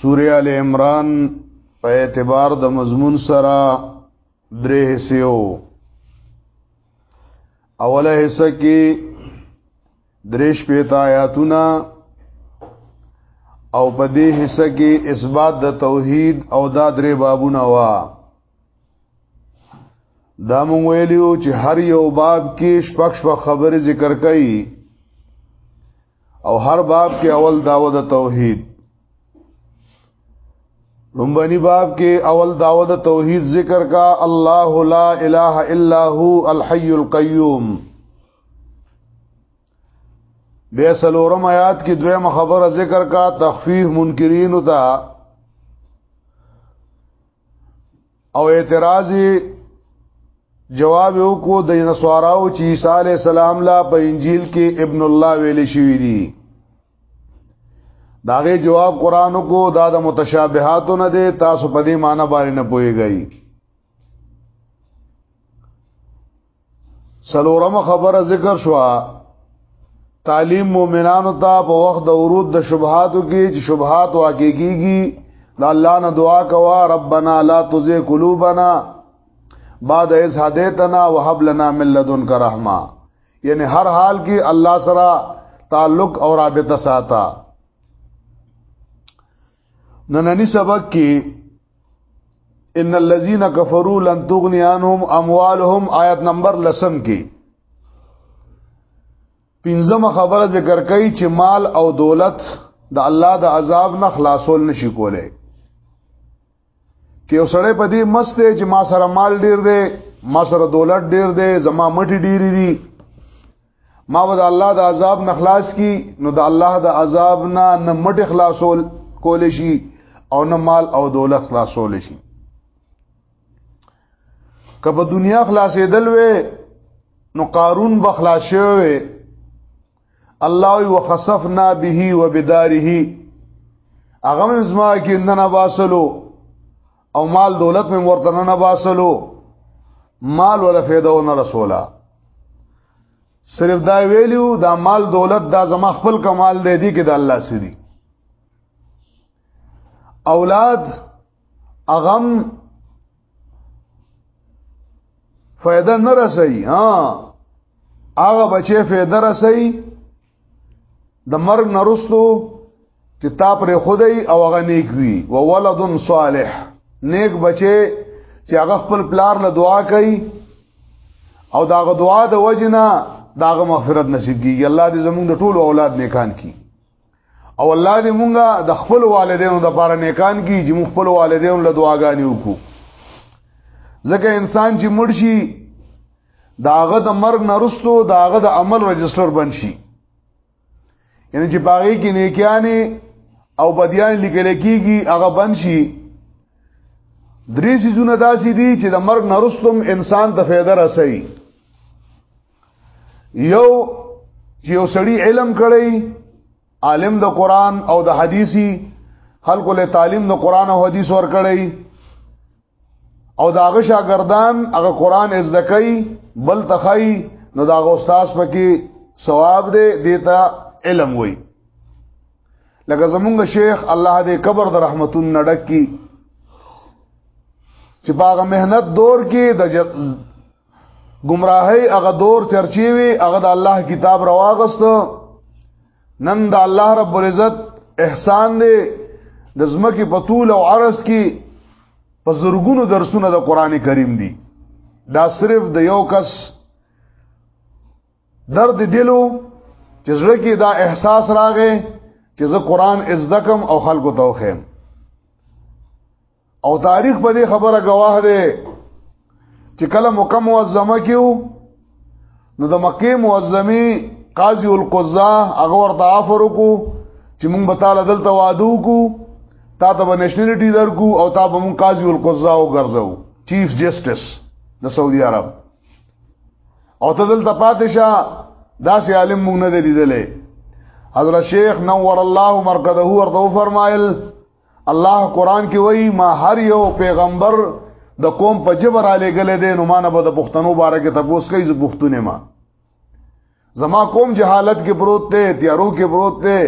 سوره ال عمران په اعتبار د مضمون سره درې حصے وو اوله حصہ کې دریش پیتا آیاتونه او په دې حصہ کې اثبات د توحید او دا درې بابونه وا دا مونږ ویلیو چې هر یو باب کې شپږ شپږ خبرې ذکر کړي او هر باب کې اول داوه د توحید لومبني باب کې اول داوه د توحید ذکر کا الله لا اله الا هو الحي القيوم بیا سلورم آیات کې دویمه خبره ذکر کا تخفیف منکرین او تا او اعتراض جواب وکړو د نسواراو چې عیسی علی السلام لا په انجیل کې ابن الله ویل شوی دی داغه جواب قران کو دا د متشابهات نه دی تاسو په دې معنی باندې نه پويږئ سلورم خبره ذکر شوا تعلیم مومنانو ته په وخت د ورود د شبهاتو کې چې شبهات واقع کیږي د الله نه دعا کوا ربنا لا تزغ قلوبنا بعد از هدیتنا وهب لنا من لدنک رحمه یعنی هر حال کې الله سره تعلق او رابطه ساته نننی سبق کې ان الذين كفروا لن تغني عنهم اموالهم آیت نمبر لسم کې پنځمه خبره ذکر کوي چې مال او دولت د الله د عذاب نه خلاصول نشي کولای کې وسړې په دې مست دی چې ما سره مال ډیر دی ما سره دولت ډیر دی زما مټي ډیری دي ما ود الله د عذاب نه خلاص کی نو د الله د عذاب نه نه مټ خلاصول کول شي او نه مال او دولت خلاصول شي که په دنیا خلاصېدل وې نو قارون بخلاص شوی الله وخسفنا به وبداره اغم زما کې نن باسلو او مال دولت مې ورته نه باسلو مال ولا فایده و نه رسولا صرف دا ویلیو دا مال دولت دا زما خپل کمال دی دی کې د الله سړي اولاد اغم فایده نه رسي ها هغه بچي فایده رسي د مرګ نرستو چې تا پر خدای او هغه نیک وي او ولد صالح نیک بچي چې هغه خپل پلار له دعا کوي او داغه دعا د وجنه داغه مغفرت نصیب کیږي الله دې زموږ د ټولو اولاد نیکان کړي او الله دې مونږه د خپل والدینو د پاره نیکان کی چې مونږ خپل والدینو له دعاګانې وکړو ځکه انسان چې مرشي داغه د مرګ نرستو داغه د عمل رجستر بند شي یعنی چې باغې کې نیکیانه او بدیان لیکل کېږي هغه بند شي درې سيزونه داسې دي چې د مرګ نرستم انسان ته فایده رسي یو چې یو سړی علم کړي عالم د قران او د حديثي خلکو له تعلیم د قران او حديث ور کړی او داغه شاګردان هغه قران از دکای بل تخای نو داغه استاد پکې ثواب دی دیتا علم وای لکه زمونږ شیخ الله دې قبر د رحمتون نډک کی چې باغ مهنت دور کې د گمراهی هغه دور چرچی وی هغه د الله کتاب رواغست نن د الله رب العزت احسان دی د زمکه په طول او عرض کې په زرګونو درسونه د قران کریم دي دا صرف د یو کس درد دلو چې زړه کې دا احساس راغې چې زه قران از دکم او خلکو توخم او تاریخ په دې خبره گواه دی چې کله مکه معظمه کېو نو د مکه معظمه قاضي القضا هغه ورته آفر وکړو چې مونږ به تعالی دلته وادو کو تا ته نېشنلټي درکو او تا به مونږ قاضي القضا وګرځو چیف جسټس د سعودي عرب او ته دلته پاتې شه داسې عالم مونږ نه لیدلې حضرت شیخ نور الله مرقده ورته فرمایل الله قران کې وایي ما هر یو پیغمبر د قوم په جبر علی ګلې دې نو مانه به د پښتنو باره کې تاسو کوي ز پښتونه ما زما قوم جهالت کې پروت دی تیارو کې پروت دی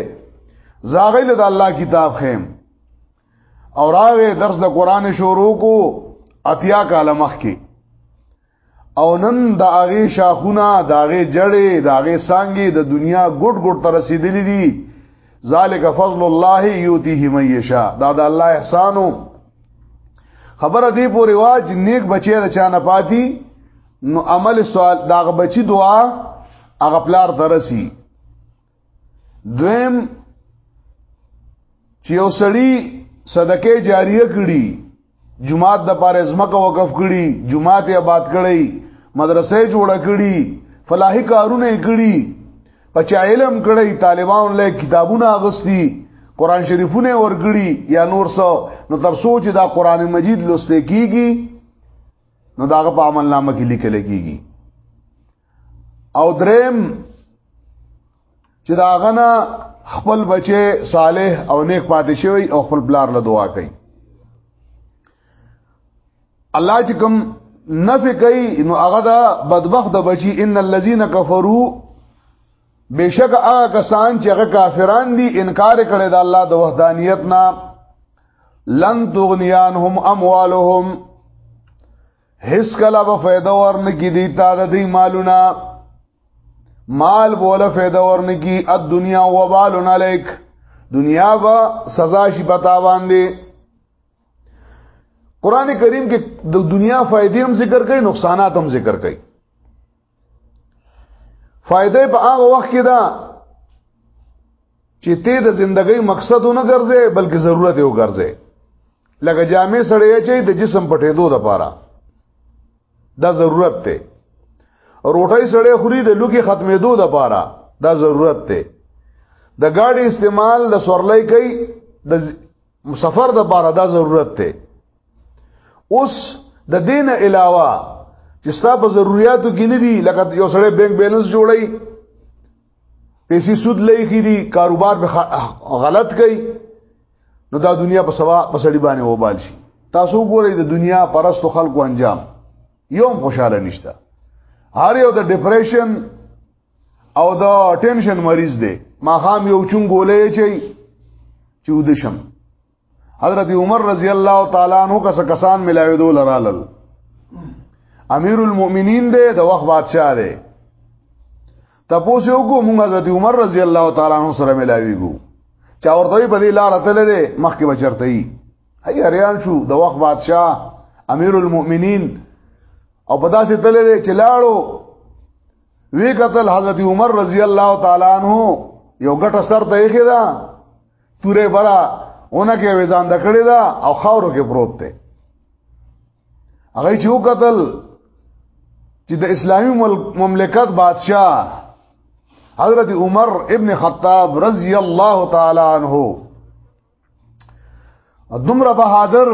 زاغې له الله کتاب خیم او راغې درس د قران شروع کو اتیا کاله مخ کې او نن د هغه شاخونه د هغه جړې د هغه سانګي د دنیا ګډ ګډ تر رسیدلې دي ذالک فضل الله یوتیه من یشا دا د الله احسانو خبره دی پورې واج نیک بچی د چانه پاتی نو عمل سوال دا بچی دعا هغه پلار درسي دویم چې یو سړی صدقه جاریه کړي جمعات د پاره زمکه وقف کړي جمعات آباد کړي مدرسې جوړ کړي فلاحي کارونه کړي پچا علم کړي طالبان له کتابونه اغستی قران شریفونه ورګړي یا نور څه نو تر سوچ دا قران مجید لسته کیږي نو داغه په عمل نامه کې لیکل کیږي او دریم چې دا غنا خپل بچي صالح او نیک پاتې شوی او خپل بلار له دعا کوي الله چې کوم نفي کوي نو هغه دا بدبخت د بچي ان الذين كفروا بشک هغه کسان چې هغه کافران دي انکار کړي د الله د وحدانیت نه لن تغنیانهم اموالهم هیڅ کله به فائدہ ورنکي دی تا د دې مالونه مال بوله فائدہ ورنکي اد دنیا و بالون علیک دنیا با سزا شي پتا باندې قران کریم کې د دنیا فائدې هم ذکر کړي نقصانات هم ذکر کړي فائدې په هغه وخت کې ده چې ته د زندګۍ مقصد نه ګرځې بلکې ضرورت یې وګرځې لکه جامع سړی چې د جسم پټېدو د پاره دا ضرورت دی روټۍ سړی خوري د لوګي ختمېدو د پاره دا ضرورت دی د گاډي استعمال د سورلۍ کوي د مسافر د بار دا ضرورت ته اوس د دین علاوه چې ستا په ضرورتو کې نه دي لکه یو سړی بانک بیلانس جوړي پیسې سود لې کې دي کاروبار به غلط کوي نو دا دنیا په سوا په سړی باندې وبال شي تاسو ګورئ د دنیا پرستو خلکو انجام یوم خوشاله نشته هر یو د ډیپریشن او دا ټینشن مریض دی ما خام یو چون ګولې چي چې ودشم حضرت عمر رضی الله تعالی عنہ کس کسان ملاوي دول رالل امیر المؤمنین دی د وخت بادشاہ دی تپوس یو کو مونږ حضرت عمر رضی الله تعالی عنہ سره ملاوي ګو چا ورته په دې لار تل دی مخکې بچرته ای هي اریان شو د وخت بادشاہ امیر المؤمنین او په داسې تل دی چې لاړو وی قتل حضرت عمر رضی الله تعالی عنہ یو ګټه سر ته یې دا توره برا اونکه وزان د کړی دا او خاورو کې پروت دی هغه چې وکتل چې د اسلامی مملکت بادشاہ حضرت عمر ابن خطاب رضی الله تعالی عنہ دومره بهادر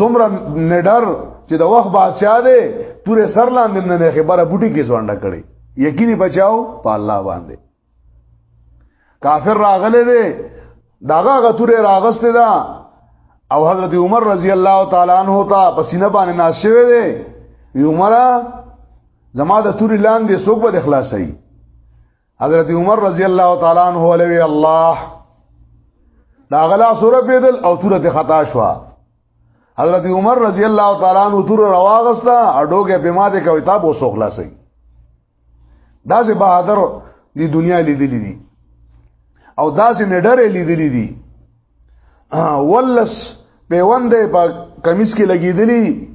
دومره نډر چې د وخت بادشاہ دی تورې سر لاندې نه خبره بوټي کې ځوانډه کړي یقیني بچاو په الله باندې کافر راغله دی داغه غتورې راغسته ده او حضرت عمر رضی الله تعالی عنہ ته پسینه باندې ناشوي دی عمره زما د توري لاندې څوک به خلاصي حضرت عمر رضی الله تعالی عنہ ولوی الله دا غلا سوره پیدل او تورت خطا شو حضرت عمر رضی الله تعالی عنہ تور رواغستا اډوګه په ماده کوي تاب وسو خلاصي دا سه بہادر دی دنیا لیدلې دي او دا سه نډره لیدلې دي ولس پیوندې په کمیس کې لګیدلی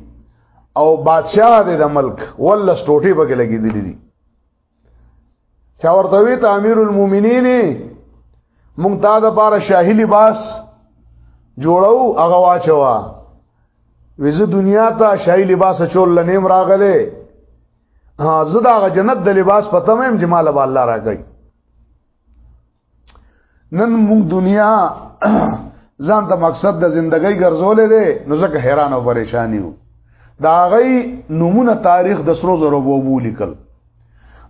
او بادشاہ دې د ملک ولس ټوټي په کې لګیدلی دي چا ورته وی ته امیر المؤمنین مونږ تا د پاره شاهی لباس جوړو هغه واچوا وزه دنیا ته شاهی لباس چول لنیم راغله زه دا جنت د لباس پته مې جمال به الله راکړي نن موږ دنیا ځان ته مقصد د زندګۍ ګرځولې ده نو ځکه حیران او پریشان یو دا غي نمونه تاریخ د سرو زرو وو لیکل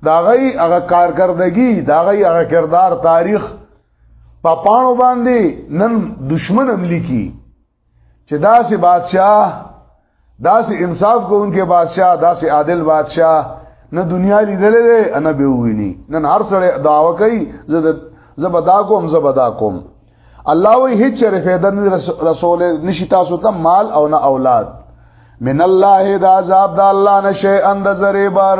دا غي هغه کارکردګي دا غي هغه کردار تاریخ په پا پانو باندې نن دشمن هم لیکي چې داسې بادشاہ داسې انصاف کوونکې بادشاہ داسې عادل بادشاہ نه دنیا لیدلې ده نه به ویني نن هر سړی داوا کوي زه زبدا کوم زبدا کوم الله وی هیڅ چره فایده رسول نشی تاسو ته مال او نه اولاد من الله دا عذاب د الله نشه اند زری بار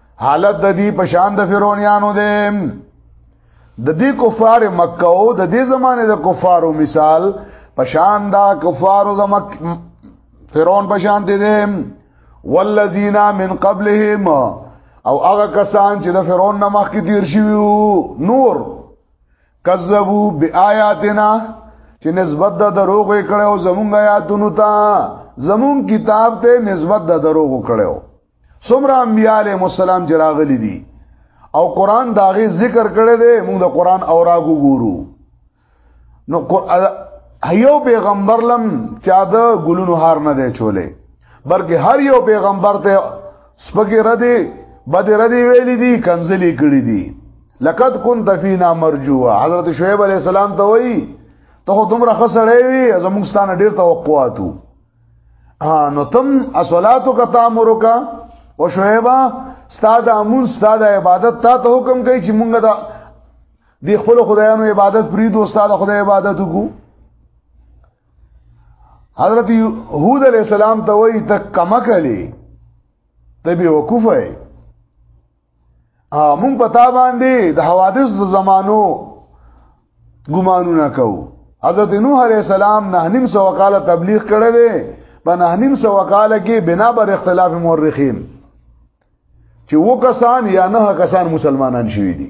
حالت د دې په شان د فرعونانو دی د دې کفار مکه او د دې زمانه د کفارو مثال په شان دا کفارو د مکه فرعون په شان دي دي والذین من قبلهم او هغه کسان چې د فرعون نه مخکې تیر شویو نور کذبوا بیااتنا چې نسبت د دروغ کړو زمونږ آیاتونو ته زمون کتاب ته نسبت د دروغ کړو څومره انبیاء علیهم السلام چې راغلي دي او قران داغه ذکر کړی دی موږ د قران اوراغو ګورو نو هیو پیغمبر لم چا د ګلونو هار نه دی چولې بلکې هر یو پیغمبر ته سپګې ردی بد ردی ویلې دي کنزلی کړې دي لقد كنت فينا مرجوا حضرت شعیب علی السلام ته وایي ته دومره خسړې وي زموږ ستانه ډیر توقعاتو نو تم اصلاتو کا تامرو کا او شعیبا استاد امون استاد عبادت تا ته حکم کوي چې مونږ دا د خپل خدایانو عبادت پریدو استاد خدای عبادت وکړو حضرت هود علیہ السلام ته وای ته کمکلی ته به وقوفه مونږ پتا باندې د حوادث د زمانو ګمانونه کوو حضرت نوح علیہ السلام نه نیم سو کاله تبلیغ کړی دی په نه نیم سو کاله کې بنا بر اختلاف مورخین چې و کسان یا نه کسان مسلمانان شوي دي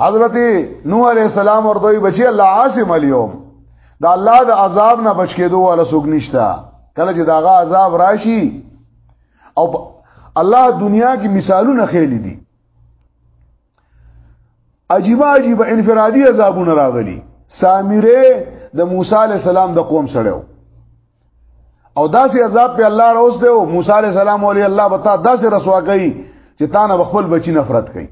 حضرت نوح علیہ السلام ورته بچي الله عاصم اليوم دا الله د عذاب نه بچ کېدو ولا سوق نشتا کله چې داغه عذاب راشي او الله دنیا کې مثالونه خېل دي عجیب عجیب انفرادي عذابونه راغلي سامره د موسی علی السلام د قوم سره او داسې عذاب په الله راوس دی او موسی علی السلام علی الله بتا داسې رسوا کوي چې تا نه خپل بچی نفرت کوي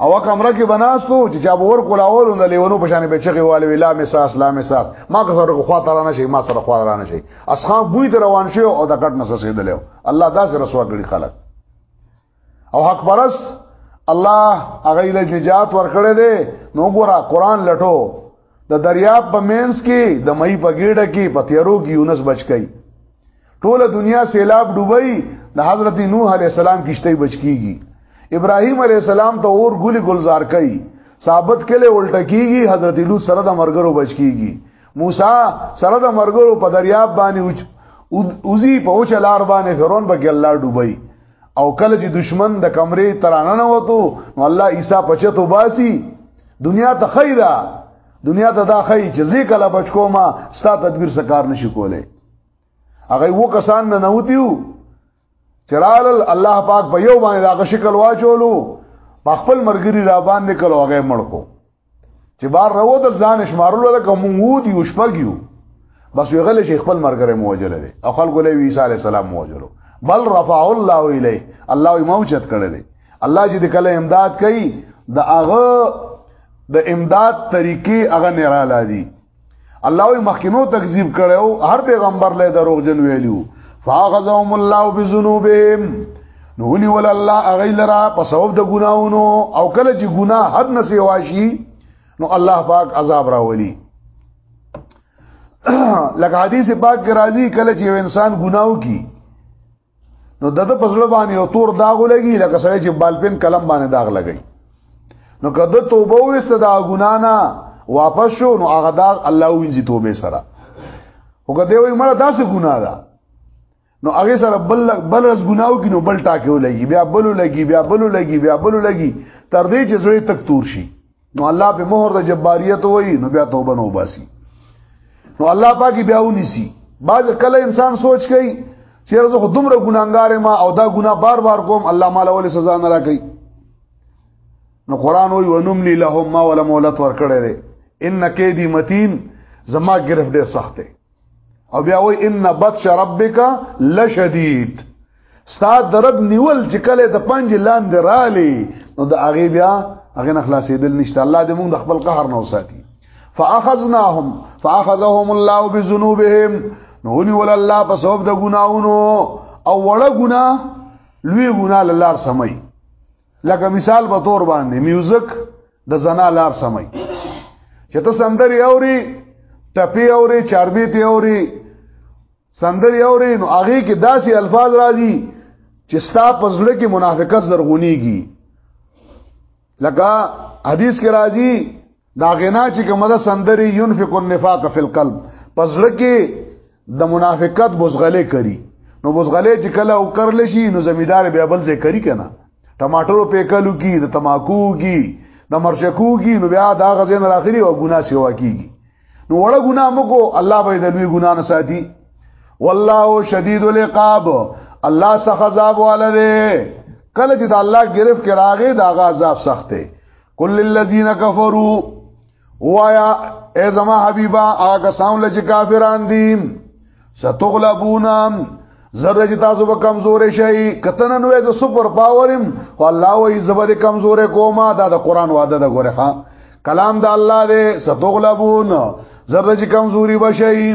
او کمره کې بناستو چې چا باور کولاول نو لیونو په شان به چغي والي ویلا مساس لا مساس ما که سره خو تر نه شي ما سره خو تر نه شي اصحاب بوی ته روان شو او د کټ نس سیدل الله دا سره رسوا کړی خلک او حق پرس الله هغه له نجات ورکړې دي نو ګورا قران لټو د دریاب په مینس کې د مې په ګډه کې په تیرو کې یونس بچ کړي ټوله دنیا سیلاب ډوبای د حضرت نوح علی السلام کشته بچ کیږي ابراهیم علی السلام ته اور ګل گلزار کوي ثابت کله الټه کیږي حضرت لوط سره د مرګرو بچ کیږي موسی سره د مرګرو په دریاب باندې اوځي په اوچ لار باندې فرعون بګی الله ډوبای او کله چې دشمن د کمرې ترانه نه وته نو الله عیسی پچتو باسي دنیا ته خیره دنیا ته دا خی چې زی کله بچکو ما ستا تدبیر سکار نشي کوله هغه وو کسان نه نوتیو چرال الله پاک په یو باندې دا شکل واچولو خپل مرګري را باندې کلو هغه مړ کو چې بار راو د ځان شمارلو لکه مونږ دی او شپګیو بس یو غل شي خپل مرګره موجله دي او خلکو له عیسی علی السلام موجلو بل رفع الله الیه الله یې موجت کړی دی الله چې د کله امداد کوي د هغه د امداد طریقې هغه نه را لادي الله وی مخکینو تکذیب کړو هر پیغمبر له دروغجن ویلو فاخذهم الله بذنوبهم نونی ول الله اغیلرا په سبب د ګناونو او کله چې ګناه حد نه سیوا شي نو الله پاک عذاب راولي لکه حدیث پاک کې راځي کله چې انسان ګناو کی نو دغه پزړه باندې یو تور داغ لګي لکه سره چې بالپن قلم باندې داغ لګي نو کده توبه وست دا ګنا نه واپس شو نو هغه دا الله وینځي توبه سره او کده وي مړه داسې ګنا ده نو هغه سره بل بل رس ګناو کې نو بل ټاکه ولګي بیا بل ولګي بیا بل ولګي بیا بل ولګي تر دې چې زوی تک تور شي نو الله په مهر د جباریت وای نو بیا توبه نو باسي نو الله پاکي بیا ونیسي باز کله انسان سوچ کوي چې زه خو دومره ګناګار ما او دا ګنا بار بار کوم الله مال ولې سزا نه راکړي نو قران وی ونملی لهم ما ولا مولت ور کړی دی ان کیدی متین زما گرفت ډیر سخت دی او بیا وای ان بطش ربک لشدید ستا درب نیول چې کله د پنج لاندې رالي نو د هغه بیا هغه نه خلاصېدل نشته الله دې موږ د خپل قهر نه وساتي فاخذناهم فاخذهم الله بذنوبهم نو ونیول الله په سبب د ګناونو او وړه ګنا لوی ګنا لار سمي لکه مثال په تور باندې میوزیک د زنا لار سمای چې ته سندري اوري ټپي اوري چاربي ته اوري سندري اوري نو هغه کې داسې الفاظ راځي چې ستا په زړه کې منافقت زرغونیږي لکه حدیث کې راځي دا غنا چې کومه ده سندري ينفق النفاق فی القلب پس لکه د منافقت بوزغله کوي نو بوزغله چې کله او کرل شي نو زمیدار بیا بل ځای کوي کنه ټماټرو پیکلو کی د تماکو کی د مرشکو کی نو بیا دا غزين راخري او ګنا سیوا کیږي نو وړه ګنا مکو الله به د لوی ګنا نه ساتي والله شدید العقاب الله سخت عذاب والده کله چې د الله گرفت کې راغی دا غا عذاب سخت دی کل الذين كفروا وایا اے زما حبیبا آګه ساون لچ کافران دي ستغلبونا زره چې تاسو به کمزورې شئ کتن نو ز سپر پاورم او الله وې زبر کمزورې کوما دا د قران وعده ده ګوره ها کلام د الله دې ستغلبون زره چې کمزوري بشئ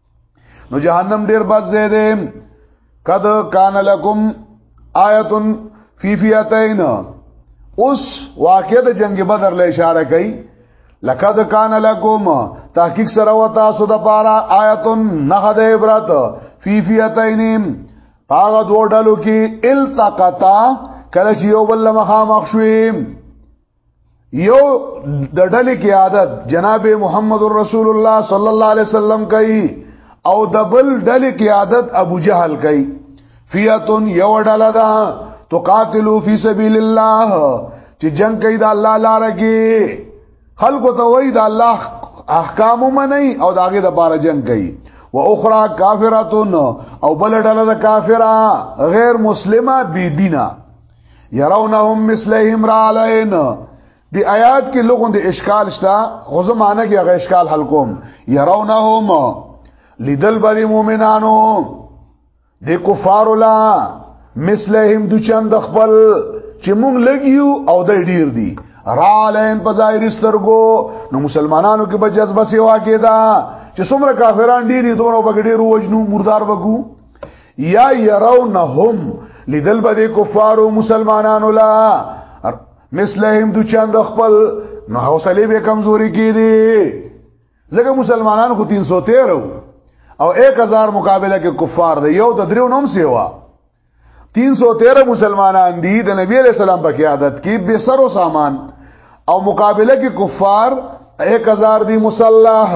نو جهنم ډیر بد ځای دی قد کان لکم آیت فی فیتین اوس واقع د جنگ بدر له اشاره کوي لقد کان لکم تحقیق سره و تاسو د پاره آیت نه د عبرت فی فیتین هغه دوه ډلو کې التقطا کله چې یو بل مخامخ شوي یو د ډلې کې عادت جناب محمد رسول الله صلی الله علیه وسلم کوي او د بل ډلې کې عادت ابو جهل کوي فیاتون یو ډله ده تقاتلو فی سبیل الله چې جنگ کوي د الله لپاره کې خلق ته وای د الله احکام منی او داګه د بار جنگ کوي و اخرى کافراتون او بل ډله د کافرا غیر مسلمه بی دینه يرونهم مثلهم را علين دی آیات کې لغون د اشکال شته خو زه معنی کې هغه اشکال حل کوم يرونهم لیدل بری مومنانو د کفار لا مثلهم د چند خپل چې مونږ لګیو او د ډیر دی را لین په ظاهر سترګو نو مسلمانانو کې به جذبه سیوا کېدا چې څومره کافران ډیری دونو بغډیرو وجنو مردار وګو یا يرونهم لیدل به د کفارو مسلمانانو لا مثلهم دو چاند خپل نو حوصله به کمزوري کیدی ځکه مسلمانان خو 313 او 1000 مقابله کې کفار دی یو د دریو نوم سیوا 313 مسلمانان دي د نبی علی سلام په قیادت کې به سر او سامان او مقابله کې کفار 1000 دي مسلح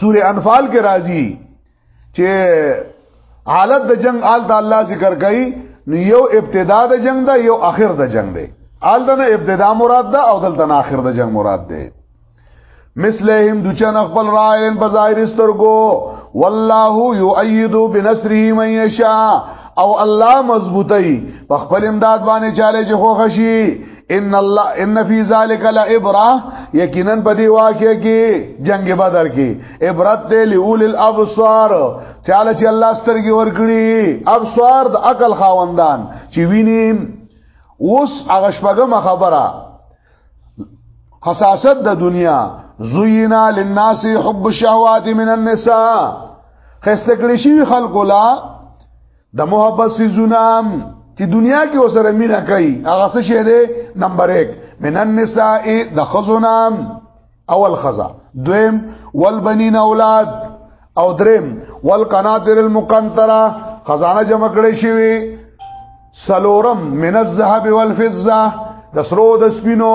سوره انفال کې راځي چې حالت د جنگ آل د الله ذکر کوي نو یو ابتدا د جنگ ده یو اخر د جنگ ده آل دنه ابتدا مراد ده او دلته اخر د جنگ مراد ده مثلهم دچن خپل رائن بظاهر استرګو والله یؤید بنصره من یشاء او الله مضبوطی په خپل امداد باندې چاله چې خو خشي ان الله ان فی ذلک لعبره یقینا په دی واقعې کې جنگ بدر کې عبرت دی لول الابصار چاله چې الله سترګي ورګړي ابصار د عقل خاوندان چې ویني اوس هغه شپږمه خبره خصاصت د دنیا زینا للناس حب الشهوات من النساء خسته کړی شي خلکو لا د محبت سيزونام چې دنیا کې وسره مینا کوي هغه څه شه ده نمبر 1 من النساء د خزونام اول خزا دویم والبنین اولاد او دریم والقناطر المقنطره خزانه جمع کړې شوی سلورم من الذهب والفضه د سرو د سپینو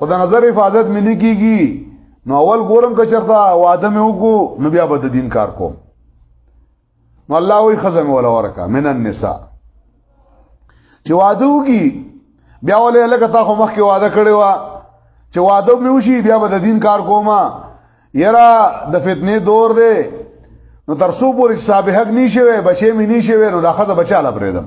خو د نظر حفاظت ملي کیږي نو اول ګورم که چرته واده مې وکړو نو بیا به د دین کار کوم نو الله وی خزم ولا ورکا من النساء چې واده وکي بیا ولې لکه تا خو مخکې واده کړی و چې واده مې وشي بیا به د دین کار کوم یرا د فتنې دور دی نو تر څو پورې صاحب حق نشوي بچي مې نشوي نو دا خزه بچاله پرېدم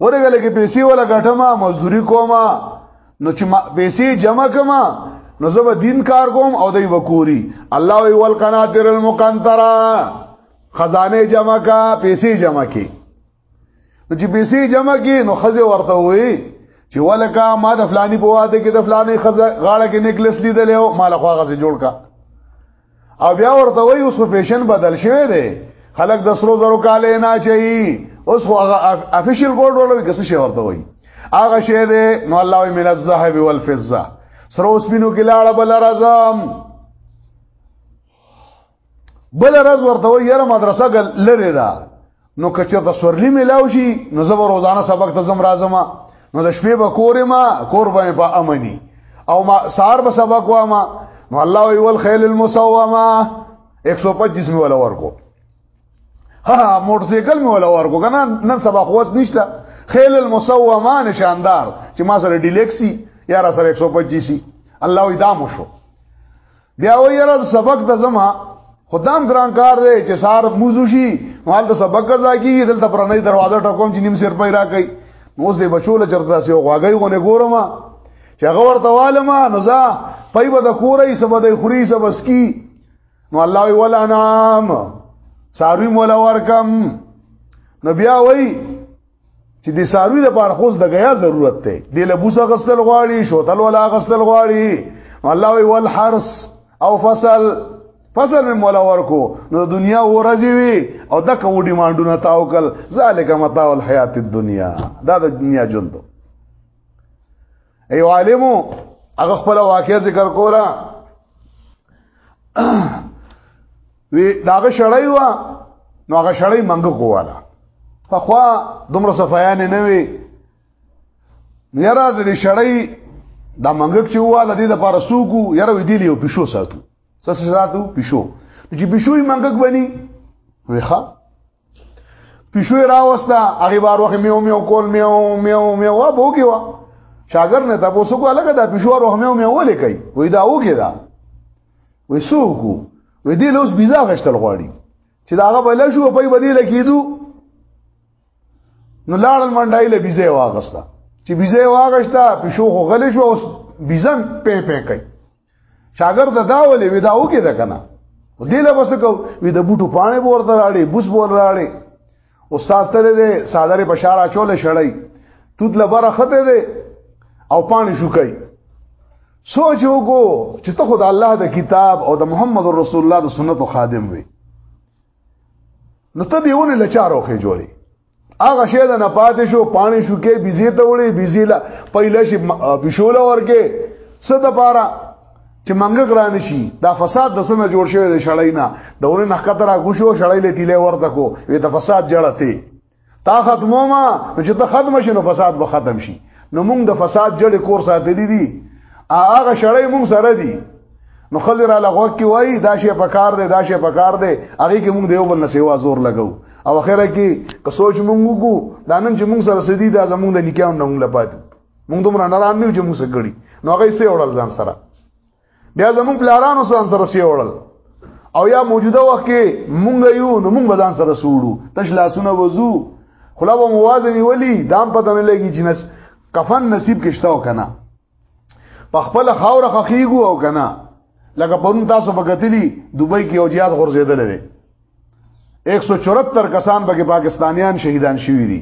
ورګل کې پیسې ولا غټما مزدوري کوما نو چې پیسې جمع کما نو زه به دین کار کوم او دوی وکوري الله وی ول قناتر المقنطره خزانه جمع کا پیسې جمع کی نو چې پیسې جمع کی نو خزه ورته وی چې ولکا ما د فلانی په واده کې د فلانی خزه غاړه کې نکلس لیدل او مال خواغه جوړ کا او بیا ورته وای اوس په فیشن بدل شوی دی خلک د سرو زرو کاله نه چي اوس خو هغه افیشل ګولډ ولوي کس شي ورته وای هغه شی دی نو الله من الذهب والفضه سرو سپینو کې لاړه بل راځم بل راز ورته وای یره مدرسه لری ده نو کچر د سورلی ملاو شي نو زه روزانه سبق ته زم راځم نو د شپې به کور ما کور به په امني او ما سار به سبق وا ما نو الله وی ول خیل المسومه 125 می ولا ورکو ها موټر سایکل می ولا ورکو کنه نن سبا خوښ نشته خیل المسومه نشاندار چې ما سره ډیلکسی یا را سره 125 سی الله وی دا مو شو بیا و یره سبق د زما خدام ګران کار دی چې سار موضوع شي مال د سبق غزا کی دلته پر نه دروازه ټکوم چې نیم سر پای را کوي اوس دې بچول چرته سی غواګي غونه ګورم چې هغه ورته والما نزا پای به د کورې سبد خوري سبسکی نو الله وی ولا نام ساروی مولا ورکم نو بیا وای چې د ساروی د پاره خوز د غیا ضرورت دی د لبوسه غسل غواړي شوتل ولا غسل غواړي الله وی ول حرس او فصل فصل می مولا ورکو نو دنیا ورځي وي او د کو ډیماندونه تاوکل ذالک متاع الحیات الدنیا دا د دنیا ژوند ایو عالمو هغه خپل واقعي ذکر کولا وی داغه شړای و نو هغه شړای منګ کواله په خوا دومره صفایان نه وی یاره د شړای دا منګ چې واله دې د پاره سوکو یاره وی دی لیو پښو ساتو څه ساتو پښو چې بشوي منګک بني ویخه پیشو راوستا هغه بار وخت میو میو کول میو میو میو وا بوګي وا شاګر نه تاسو کو الګه دا پیشو روح میو میو ولې کوي وې دا وګي دا وې سوکو وې دې لوس بيزا غشتل غواړي چې دا هغه بل شو په بدیل کېدو نو لاړل منډای له بيزه واغستا چې بيزه واغستا پیشو خو غلې شو اوس بيزم پې پې کوي شاګرد دا ولې ودا وکي دا کنه دله بس کو وی د بوټو پانه ورته راړي بوس بول راړي استاد ته دې صادره بشاره چول شړای توت لبره خته دې او پانی شوکای سوچ وګو چې ته خدای الله د کتاب او د محمد رسول الله د سنتو خادم وي نو ته دیونه لچارو خې جوړي هغه شه د نه پاتې شو پانی شو کې بيزي ته وړي بيزي لا پهله شي بشوله ورکه څه د پاره چې منګه ګران شي دا فساد د سنه جوړ شوی د شړای نه دونه نه خطر غوشو شړای له تیلې ورته کو وی د فساد جړته تا ختمو ما چې ته ختم شې نو فساد به ختم شي نو موږ د فساد جړې کور ساتلې دي هغه شړای موږ سره دي نو خلر علا غوږ کې وای دا شی په کار دی دا شی په کار دی هغه کې موږ دیو بل نسیوا زور لګاو او اخره کې که سوچ موږ وګو دا نن چې موږ سره سدي دا زموږ د نکاح نه موږ لپات موږ دومره ناران نیو چې موږ سګړي نو هغه سي وړل ځان سره بیا زموږ پلارانو ځان سره سي وړل او یا موجوده وخت کې موږ یو نو موږ ځان سره سوړو تش لاسونه وزو خلا به موازنی ولی دام پته نه لګي جنس کفن نصیب کې شتاو کنه په خپل خاور خخیګو او کنه لکه پرون تاسو بغتلی دوبۍ کې او جهاز غورځیدل دي 174 کسان به پاکستانیان شهیدان شوی دي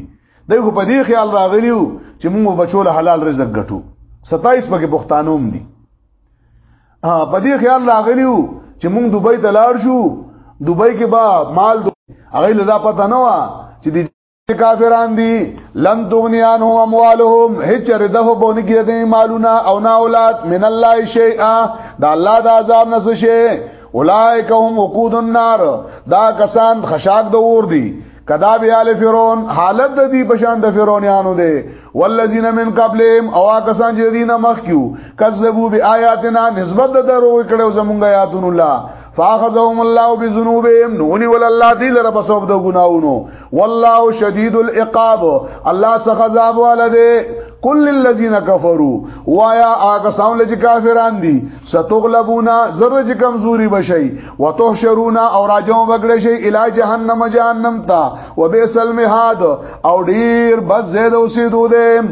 دغه په دې خیال راغلیو چې موږ بچو له حلال رزق ګټو 27 به پښتانوم دي په دې خیال راغلیو چې موږ دوبۍ ته لاړ شو دوبۍ کې با مال هغه لدا پته نه و چې کافران دي لن دغنیان هم اموالهم هیچ ردف بونگی دی مالونا او نا اولاد من الله شیئا دا الله دا عذاب نسو شی اولائک هم وقود النار دا کسان خشاک د اور دي کدا بیا ال فرعون حالت د دې پشان د فرعونانو دی والذین من قبلهم او کسان چې دینه مخ کیو کذبوا بیااتنا نسبت د درو کړو زمونږ آیاتون الله فاخذهم الله بذنوبهم نونی ول الله دی لره په سبب د ګناونو والله شدید العقاب الله څخه عذاب ولده کل الذين كفروا وایا هغه ساون لږ کافران دي ستغلبونا زره چې کمزوري بشي وتحشرونا او راجو وګړي شي الی جهنم جهنم تا وبئس المهاد او ډیر بد زید اوسې دوده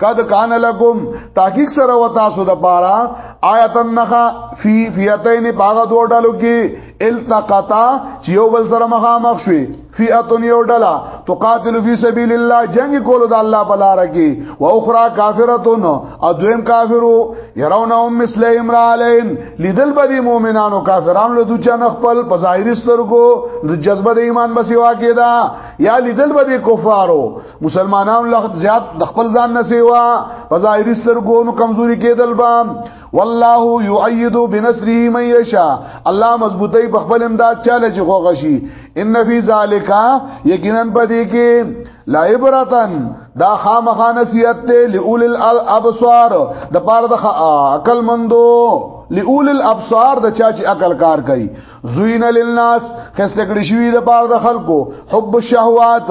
قد کان لکم تحقیق سره و تاسو د پارا آیتن نخا فی فیتین باغ دو ډلو کې التقطا چې یو بل سره مخامخ شوي فیاتن یو ډلا تقاتل فی سبیل الله جنگ کولو د الله په لار کې او اخرى کافرتون او دویم کافرو يرونهم مثل امرالین لیدل بدی مؤمنانو کافرانو له دوچا خپل په ظاهری سترګو د جذبه د ایمان بسی واقع ده یا لیدل بدی کفارو مسلمانانو له زیات د خپل ځان نه سیوا په ظاهري سترګو نو کمزوري کېدل با والله يؤيد بنصره من يشاء الله مضبوطی په خپل امداد چاله چې خوغه شي ان فی ذالک یقینا پدې کې لا عبرتن دا خامخا نصیحت ته لئول الابصار د پاره د عقل مندو لئول الابصار د چا چې عقل کار کوي زوین للناس خسته کړی شوی د پاره د خلکو حب الشهوات